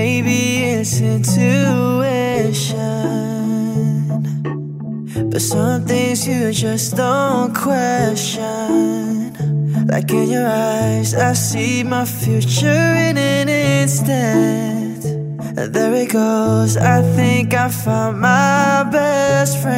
Maybe it's intuition. But some things you just don't question. Like in your eyes, I see my future in an instant. There it goes, I think I found my best friend.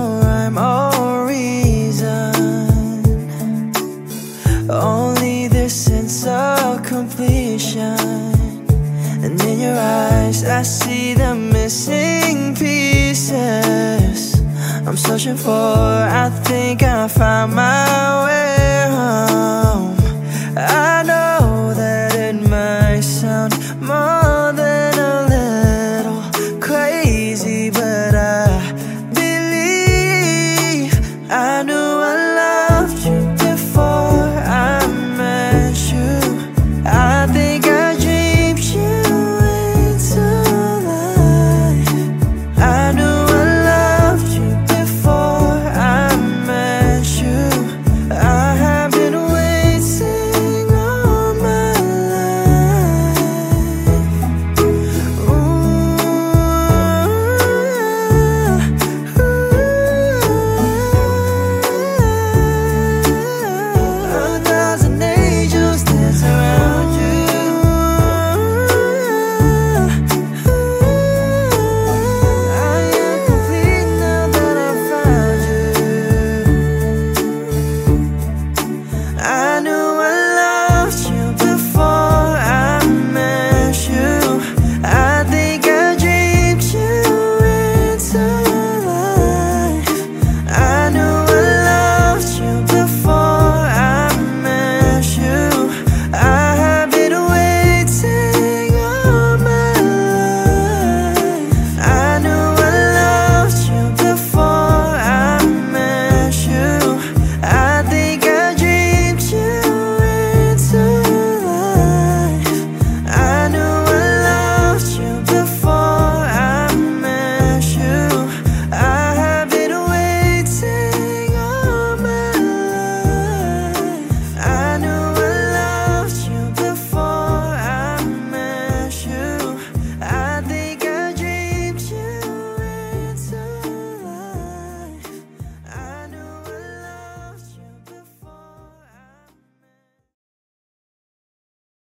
I see the missing pieces. I'm searching for, I think I found my way.